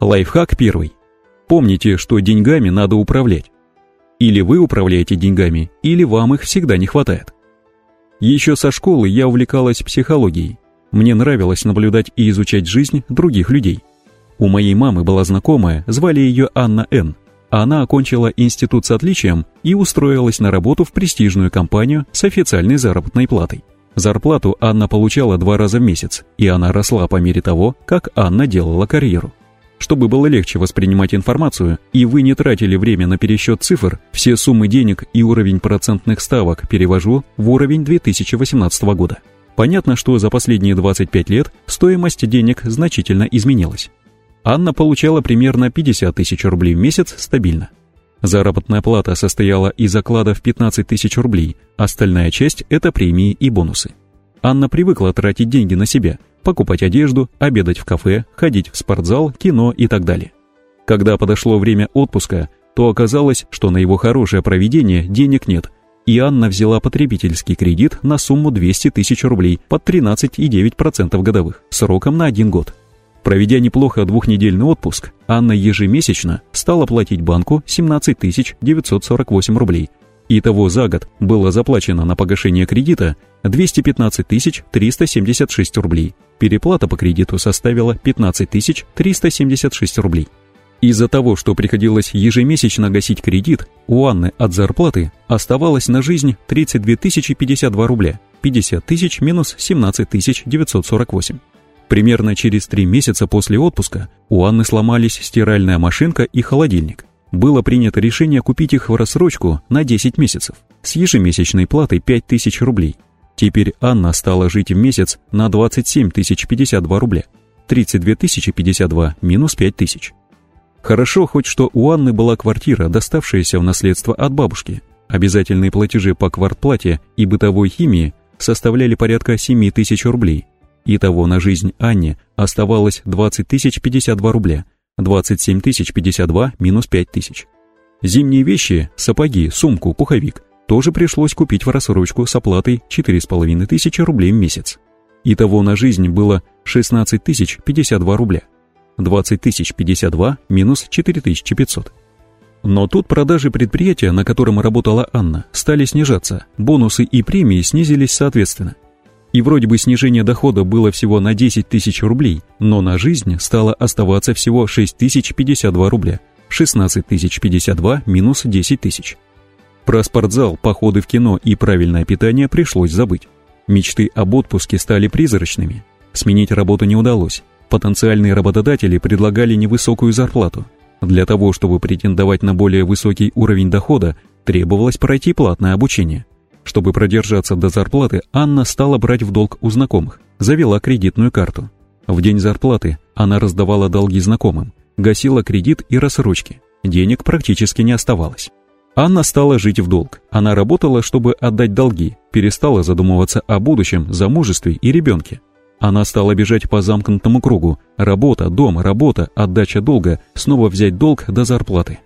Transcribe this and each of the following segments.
Лайфхак первый. Помните, что деньгами надо управлять. Или вы управляете деньгами, или вам их всегда не хватает. Еще со школы я увлекалась психологией. Мне нравилось наблюдать и изучать жизнь других людей. У моей мамы была знакомая, звали ее Анна Н. Она окончила институт с отличием и устроилась на работу в престижную компанию с официальной заработной платой. Зарплату Анна получала два раза в месяц, и она росла по мере того, как Анна делала карьеру. Чтобы было легче воспринимать информацию, и вы не тратили время на пересчет цифр, все суммы денег и уровень процентных ставок перевожу в уровень 2018 года. Понятно, что за последние 25 лет стоимость денег значительно изменилась. Анна получала примерно 50 тысяч рублей в месяц стабильно. Заработная плата состояла из оклада в 15 тысяч рублей, остальная часть – это премии и бонусы. Анна привыкла тратить деньги на себя, покупать одежду, обедать в кафе, ходить в спортзал, кино и так далее. Когда подошло время отпуска, то оказалось, что на его хорошее проведение денег нет, и Анна взяла потребительский кредит на сумму 200 тысяч рублей под 13,9% годовых, сроком на один год. Проведя неплохо двухнедельный отпуск, Анна ежемесячно стала платить банку 17 948 рублей. Итого за год было заплачено на погашение кредита 215 376 рублей. Переплата по кредиту составила 15 376 рублей. Из-за того, что приходилось ежемесячно гасить кредит, у Анны от зарплаты оставалось на жизнь 32 052 рубля, 50 тысяч минус 17 948. Примерно через три месяца после отпуска у Анны сломались стиральная машинка и холодильник. Было принято решение купить их в рассрочку на 10 месяцев с ежемесячной платой 5000 рублей. Теперь Анна стала жить в месяц на 27 тысяч 52 рубля. 32 тысячи 52 минус 5 тысяч. Хорошо хоть что у Анны была квартира, доставшаяся в наследство от бабушки. Обязательные платежи по квартплате и бытовой химии составляли порядка 7 тысяч рублей, Итого на жизнь Анне оставалось 20 тысяч 52 рубля, 27 тысяч 52 минус 5 тысяч. Зимние вещи, сапоги, сумку, пуховик тоже пришлось купить в рассрочку с оплатой 4,5 тысячи рублей в месяц. Итого на жизнь было 16 тысяч 52 рубля, 20 тысяч 52 минус 4500. Но тут продажи предприятия, на котором работала Анна, стали снижаться, бонусы и премии снизились соответственно – и вроде бы снижение дохода было всего на 10 тысяч рублей, но на жизнь стало оставаться всего 6 тысяч 52 рубля. 16 тысяч 52 минус 10 тысяч. Про спортзал, походы в кино и правильное питание пришлось забыть. Мечты об отпуске стали призрачными. Сменить работу не удалось. Потенциальные работодатели предлагали невысокую зарплату. Для того, чтобы претендовать на более высокий уровень дохода, требовалось пройти платное обучение – чтобы продержаться до зарплаты, Анна стала брать в долг у знакомых, завела кредитную карту. В день зарплаты она раздавала долги знакомым, гасила кредит и рассрочки. Денег практически не оставалось. Анна стала жить в долг. Она работала, чтобы отдать долги, перестала задумываться о будущем, замужестве и ребенке. Она стала бежать по замкнутому кругу. Работа, дом, работа, отдача долга, снова взять долг до зарплаты.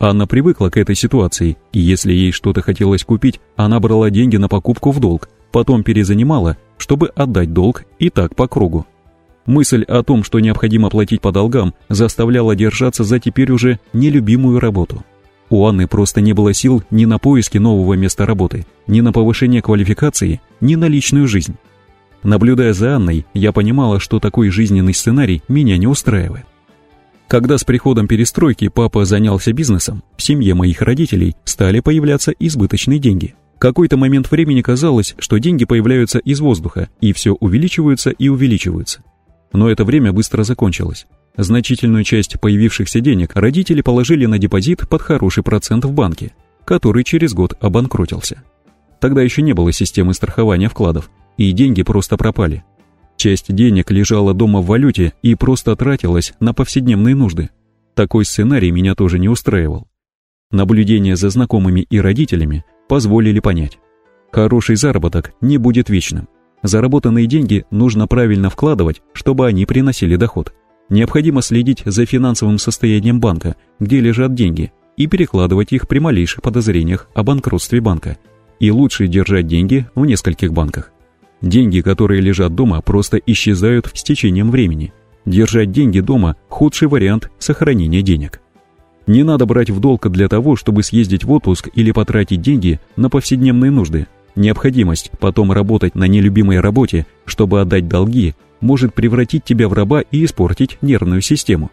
Анна привыкла к этой ситуации, и если ей что-то хотелось купить, она брала деньги на покупку в долг, потом перезанимала, чтобы отдать долг и так по кругу. Мысль о том, что необходимо платить по долгам, заставляла держаться за теперь уже нелюбимую работу. У Анны просто не было сил ни на поиски нового места работы, ни на повышение квалификации, ни на личную жизнь. Наблюдая за Анной, я понимала, что такой жизненный сценарий меня не устраивает. Когда с приходом перестройки папа занялся бизнесом, в семье моих родителей стали появляться избыточные деньги. Какой-то момент времени казалось, что деньги появляются из воздуха, и все увеличиваются и увеличиваются. Но это время быстро закончилось. Значительную часть появившихся денег родители положили на депозит под хороший процент в банке, который через год обанкротился. Тогда еще не было системы страхования вкладов, и деньги просто пропали. Часть денег лежала дома в валюте и просто тратилась на повседневные нужды. Такой сценарий меня тоже не устраивал. Наблюдения за знакомыми и родителями позволили понять. Хороший заработок не будет вечным. Заработанные деньги нужно правильно вкладывать, чтобы они приносили доход. Необходимо следить за финансовым состоянием банка, где лежат деньги, и перекладывать их при малейших подозрениях о банкротстве банка. И лучше держать деньги в нескольких банках. Деньги, которые лежат дома, просто исчезают с течением времени. Держать деньги дома – худший вариант сохранения денег. Не надо брать в долг для того, чтобы съездить в отпуск или потратить деньги на повседневные нужды. Необходимость потом работать на нелюбимой работе, чтобы отдать долги, может превратить тебя в раба и испортить нервную систему.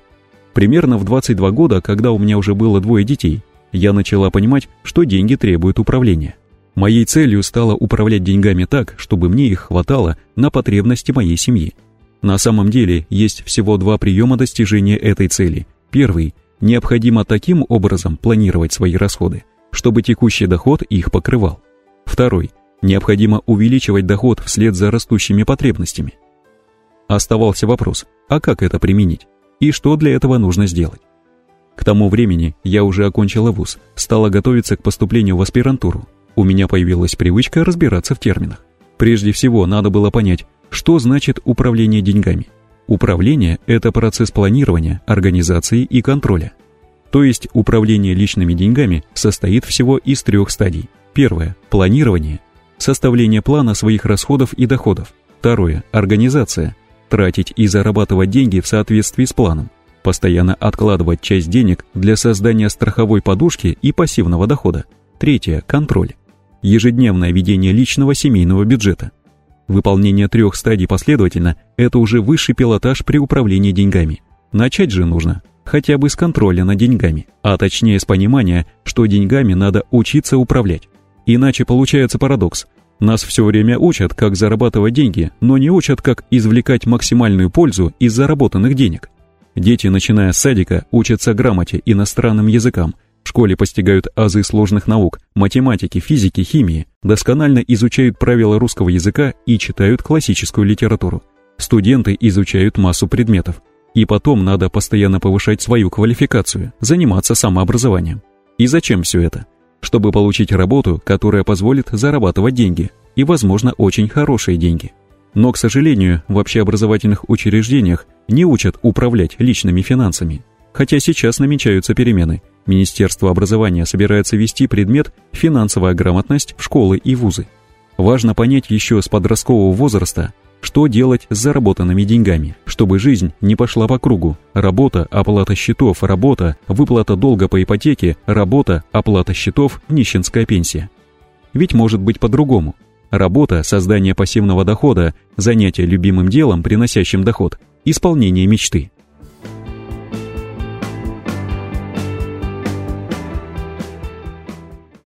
Примерно в 22 года, когда у меня уже было двое детей, я начала понимать, что деньги требуют управления. Моей целью стало управлять деньгами так, чтобы мне их хватало на потребности моей семьи. На самом деле есть всего два приема достижения этой цели. Первый – необходимо таким образом планировать свои расходы, чтобы текущий доход их покрывал. Второй – необходимо увеличивать доход вслед за растущими потребностями. Оставался вопрос, а как это применить? И что для этого нужно сделать? К тому времени я уже окончила вуз, стала готовиться к поступлению в аспирантуру. У меня появилась привычка разбираться в терминах. Прежде всего, надо было понять, что значит управление деньгами. Управление – это процесс планирования, организации и контроля. То есть управление личными деньгами состоит всего из трех стадий. Первое – планирование, составление плана своих расходов и доходов. Второе – организация, тратить и зарабатывать деньги в соответствии с планом. Постоянно откладывать часть денег для создания страховой подушки и пассивного дохода. Третье – контроль ежедневное ведение личного семейного бюджета. Выполнение трех стадий последовательно – это уже высший пилотаж при управлении деньгами. Начать же нужно хотя бы с контроля над деньгами, а точнее с понимания, что деньгами надо учиться управлять. Иначе получается парадокс. Нас все время учат, как зарабатывать деньги, но не учат, как извлекать максимальную пользу из заработанных денег. Дети, начиная с садика, учатся грамоте, иностранным языкам – в школе постигают азы сложных наук, математики, физики, химии, досконально изучают правила русского языка и читают классическую литературу. Студенты изучают массу предметов. И потом надо постоянно повышать свою квалификацию, заниматься самообразованием. И зачем все это? Чтобы получить работу, которая позволит зарабатывать деньги, и, возможно, очень хорошие деньги. Но, к сожалению, в общеобразовательных учреждениях не учат управлять личными финансами. Хотя сейчас намечаются перемены, Министерство образования собирается ввести предмет «финансовая грамотность» в школы и вузы. Важно понять еще с подросткового возраста, что делать с заработанными деньгами, чтобы жизнь не пошла по кругу. Работа, оплата счетов, работа, выплата долга по ипотеке, работа, оплата счетов, нищенская пенсия. Ведь может быть по-другому. Работа, создание пассивного дохода, занятие любимым делом, приносящим доход, исполнение мечты –